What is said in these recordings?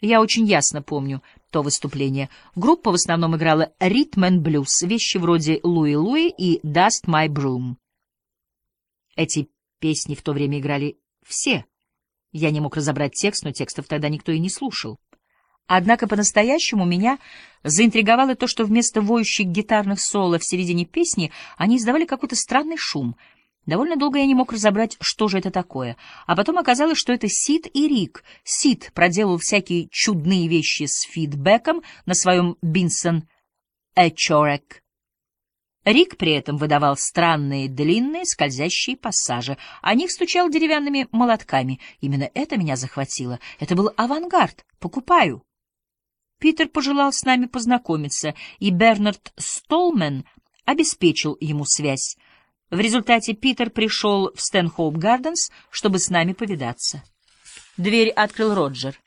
Я очень ясно помню то выступление. Группа в основном играла ритм блюз, вещи вроде «Луи Луи» и «Dust My Broom». Эти песни в то время играли все. Я не мог разобрать текст, но текстов тогда никто и не слушал. Однако по-настоящему меня заинтриговало то, что вместо воющих гитарных соло в середине песни они издавали какой-то странный шум. Довольно долго я не мог разобрать, что же это такое. А потом оказалось, что это Сид и Рик. Сид проделал всякие чудные вещи с фидбэком на своем Бинсон Эчорек. Рик при этом выдавал странные длинные скользящие пассажи. О них стучал деревянными молотками. Именно это меня захватило. Это был авангард. Покупаю. Питер пожелал с нами познакомиться, и Бернард Столмен обеспечил ему связь. В результате Питер пришел в Стэнхоуп Гарденс, чтобы с нами повидаться. Дверь открыл Роджер.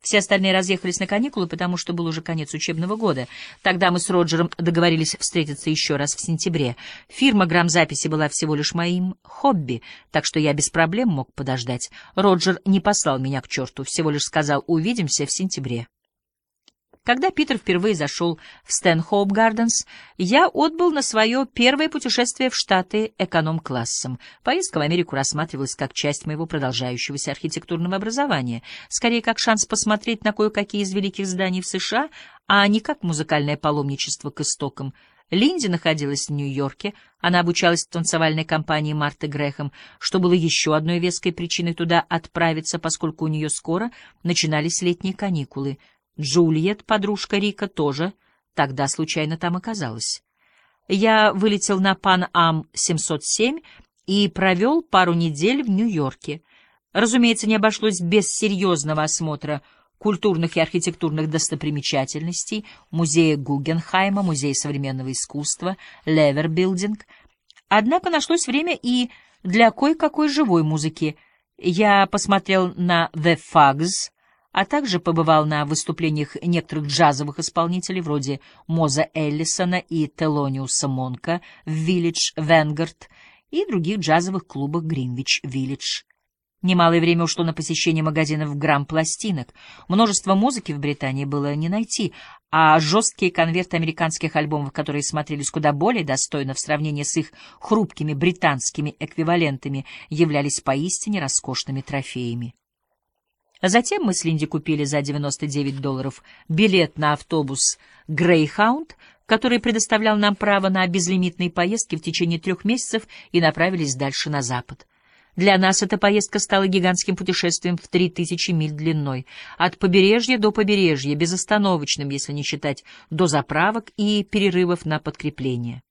Все остальные разъехались на каникулы, потому что был уже конец учебного года. Тогда мы с Роджером договорились встретиться еще раз в сентябре. Фирма грамзаписи была всего лишь моим хобби, так что я без проблем мог подождать. Роджер не послал меня к черту, всего лишь сказал «увидимся в сентябре». Когда Питер впервые зашел в Стэнхоуп Гарденс, я отбыл на свое первое путешествие в Штаты эконом-классом. Поездка в Америку рассматривалась как часть моего продолжающегося архитектурного образования, скорее как шанс посмотреть на кое-какие из великих зданий в США, а не как музыкальное паломничество к истокам. Линди находилась в Нью-Йорке, она обучалась в танцевальной компании Марты Грэхэм, что было еще одной веской причиной туда отправиться, поскольку у нее скоро начинались летние каникулы — Джульет, подружка Рика, тоже тогда случайно там оказалась. Я вылетел на Пан-Ам-707 и провел пару недель в Нью-Йорке. Разумеется, не обошлось без серьезного осмотра культурных и архитектурных достопримечательностей, музея Гугенхайма, музея современного искусства, Левербилдинг. Однако нашлось время и для кое-какой живой музыки. Я посмотрел на The Fugs, а также побывал на выступлениях некоторых джазовых исполнителей вроде Моза Эллисона и Телониуса Монка в Виллидж Венгард и других джазовых клубах Гринвич-Виллидж. Немалое время ушло на посещение магазинов грамм-пластинок. Множество музыки в Британии было не найти, а жесткие конверты американских альбомов, которые смотрелись куда более достойно в сравнении с их хрупкими британскими эквивалентами, являлись поистине роскошными трофеями. Затем мы с Линди купили за 99 долларов билет на автобус «Грейхаунд», который предоставлял нам право на безлимитные поездки в течение трех месяцев и направились дальше на запад. Для нас эта поездка стала гигантским путешествием в 3000 миль длиной, от побережья до побережья, безостановочным, если не считать до заправок и перерывов на подкрепление.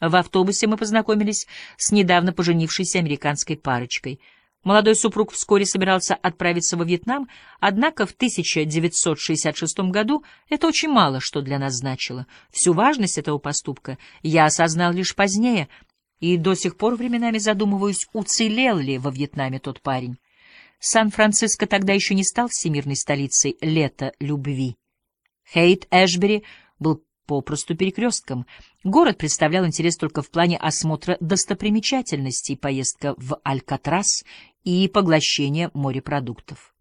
В автобусе мы познакомились с недавно поженившейся американской парочкой — Молодой супруг вскоре собирался отправиться во Вьетнам, однако в 1966 году это очень мало что для нас значило. Всю важность этого поступка я осознал лишь позднее, и до сих пор временами задумываюсь, уцелел ли во Вьетнаме тот парень. Сан-Франциско тогда еще не стал всемирной столицей лета любви. Хейт Эшбери был попросту перекрестком. Город представлял интерес только в плане осмотра достопримечательностей, поездка в Алькатрас и поглощение морепродуктов.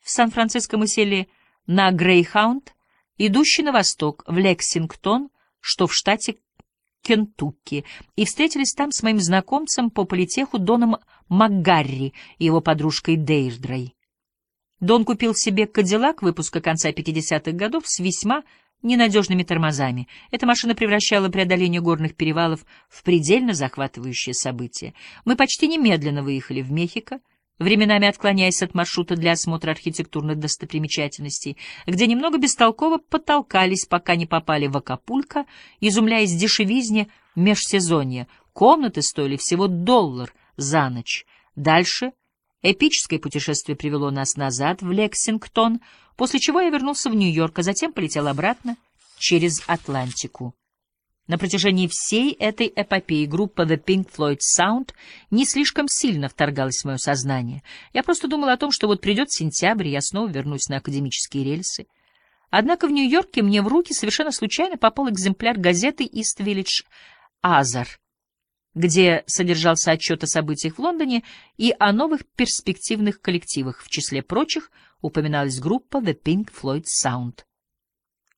В Сан-Франциско мы сели на Грейхаунд, идущий на восток, в Лексингтон, что в штате Кентукки, и встретились там с моим знакомцем по политеху Доном МакГарри и его подружкой Дейрдрой. Дон купил себе Кадиллак выпуска конца 50-х годов с весьма ненадежными тормозами. Эта машина превращала преодоление горных перевалов в предельно захватывающее событие. Мы почти немедленно выехали в Мехико, временами отклоняясь от маршрута для осмотра архитектурных достопримечательностей, где немного бестолково потолкались, пока не попали в Акапулько, изумляясь дешевизне межсезонья. Комнаты стоили всего доллар за ночь. Дальше эпическое путешествие привело нас назад в Лексингтон — после чего я вернулся в Нью-Йорк, а затем полетел обратно через Атлантику. На протяжении всей этой эпопеи группа The Pink Floyd Sound не слишком сильно вторгалась в мое сознание. Я просто думал о том, что вот придет сентябрь, и я снова вернусь на академические рельсы. Однако в Нью-Йорке мне в руки совершенно случайно попал экземпляр газеты East Village Azar. Где содержался отчет о событиях в Лондоне и о новых перспективных коллективах. В числе прочих упоминалась группа The Pink Floyd Sound.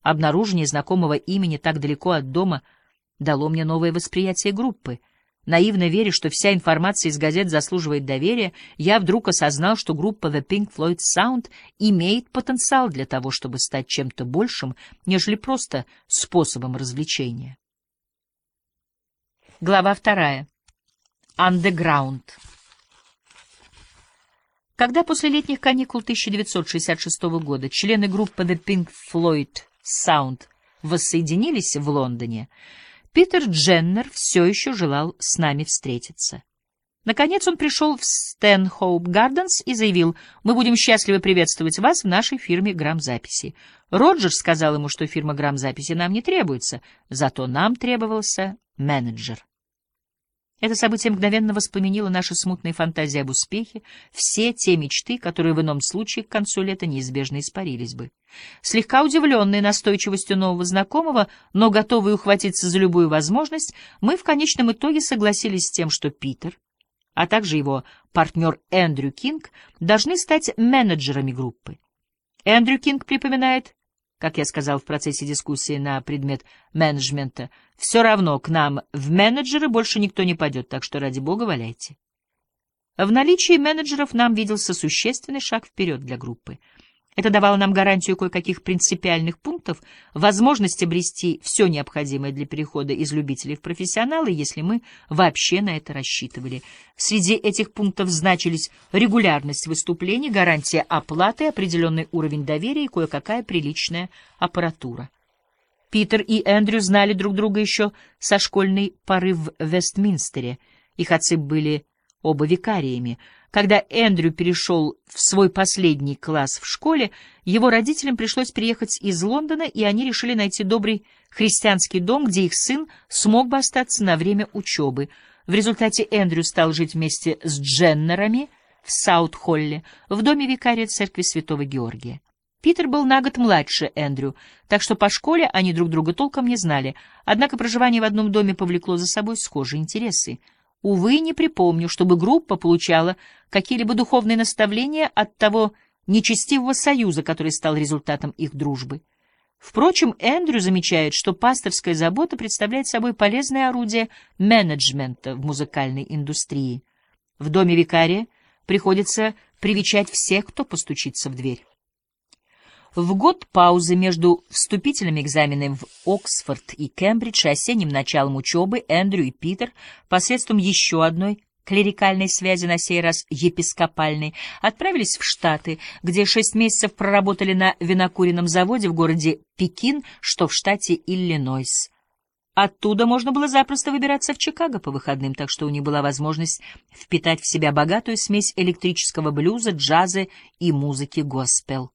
Обнаружение знакомого имени так далеко от дома дало мне новое восприятие группы. Наивно веря, что вся информация из газет заслуживает доверия, я вдруг осознал, что группа The Pink Floyd Sound имеет потенциал для того, чтобы стать чем-то большим, нежели просто способом развлечения. Глава вторая. Underground. Когда после летних каникул 1966 года члены группы The Pink Floyd Sound воссоединились в Лондоне, Питер Дженнер все еще желал с нами встретиться. Наконец он пришел в Стэнхоуп Гарденс и заявил, «Мы будем счастливы приветствовать вас в нашей фирме грамзаписи». Роджер сказал ему, что фирма грамзаписи нам не требуется, зато нам требовался менеджер. Это событие мгновенно воспламенило наши смутные фантазии об успехе, все те мечты, которые в ином случае к концу лета неизбежно испарились бы. Слегка удивленные настойчивостью нового знакомого, но готовые ухватиться за любую возможность, мы в конечном итоге согласились с тем, что Питер, а также его партнер Эндрю Кинг, должны стать менеджерами группы. Эндрю Кинг припоминает как я сказал в процессе дискуссии на предмет менеджмента, все равно к нам в менеджеры больше никто не пойдет, так что ради бога валяйте. В наличии менеджеров нам виделся существенный шаг вперед для группы — это давало нам гарантию кое-каких принципиальных пунктов, возможность обрести все необходимое для перехода из любителей в профессионалы, если мы вообще на это рассчитывали. Среди этих пунктов значились регулярность выступлений, гарантия оплаты, определенный уровень доверия и кое-какая приличная аппаратура. Питер и Эндрю знали друг друга еще со школьной поры в Вестминстере. Их отцы были оба викариями. Когда Эндрю перешел в свой последний класс в школе, его родителям пришлось приехать из Лондона, и они решили найти добрый христианский дом, где их сын смог бы остаться на время учебы. В результате Эндрю стал жить вместе с Дженнерами в Саут-Холле, в доме викария церкви Святого Георгия. Питер был на год младше Эндрю, так что по школе они друг друга толком не знали, однако проживание в одном доме повлекло за собой схожие интересы — Увы, не припомню, чтобы группа получала какие-либо духовные наставления от того нечестивого союза, который стал результатом их дружбы. Впрочем, Эндрю замечает, что пасторская забота представляет собой полезное орудие менеджмента в музыкальной индустрии. В доме викария приходится привечать всех, кто постучится в дверь. В год паузы между вступительными экзаменами в Оксфорд и Кембридж и осенним началом учебы Эндрю и Питер посредством еще одной клерикальной связи, на сей раз епископальной, отправились в Штаты, где шесть месяцев проработали на винокуренном заводе в городе Пекин, что в штате Иллинойс. Оттуда можно было запросто выбираться в Чикаго по выходным, так что у них была возможность впитать в себя богатую смесь электрического блюза, джаза и музыки госпел.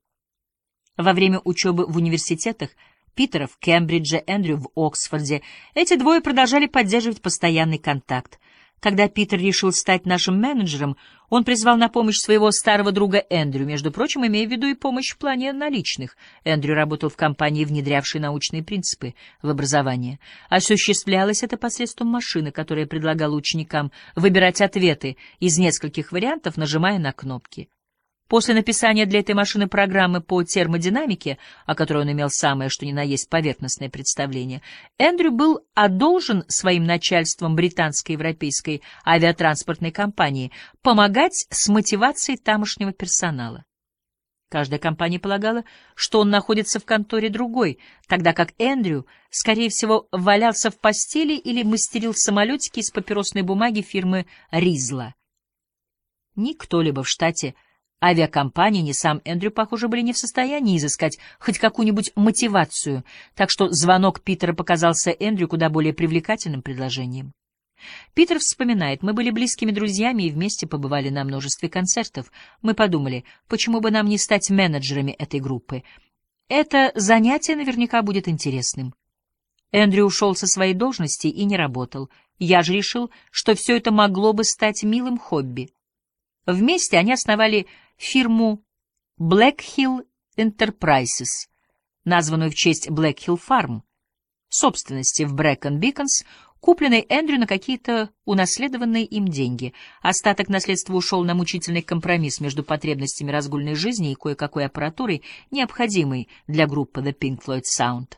Во время учебы в университетах Питера в Кембридже, Эндрю в Оксфорде эти двое продолжали поддерживать постоянный контакт. Когда Питер решил стать нашим менеджером, он призвал на помощь своего старого друга Эндрю, между прочим, имея в виду и помощь в плане наличных. Эндрю работал в компании, внедрявшей научные принципы в образование. Осуществлялось это посредством машины, которая предлагала ученикам выбирать ответы из нескольких вариантов, нажимая на кнопки. После написания для этой машины программы по термодинамике, о которой он имел самое что ни на есть поверхностное представление, Эндрю был одолжен своим начальством британской европейской авиатранспортной компании помогать с мотивацией тамошнего персонала. Каждая компания полагала, что он находится в конторе другой, тогда как Эндрю, скорее всего, валялся в постели или мастерил самолетики из папиросной бумаги фирмы «Ризла». Никто либо в штате Авиакомпании, ни сам Эндрю, похоже, были не в состоянии изыскать хоть какую-нибудь мотивацию, так что звонок Питера показался Эндрю куда более привлекательным предложением. Питер вспоминает, мы были близкими друзьями и вместе побывали на множестве концертов. Мы подумали, почему бы нам не стать менеджерами этой группы. Это занятие наверняка будет интересным. Эндрю ушел со своей должности и не работал. Я же решил, что все это могло бы стать милым хобби. Вместе они основали фирму Black Hill Enterprises, названную в честь Black Hill Farm, собственности в Брэкон-Биконс, купленной Эндрю на какие-то унаследованные им деньги. Остаток наследства ушел на мучительный компромисс между потребностями разгульной жизни и кое-какой аппаратурой, необходимой для группы The Pink Floyd Sound.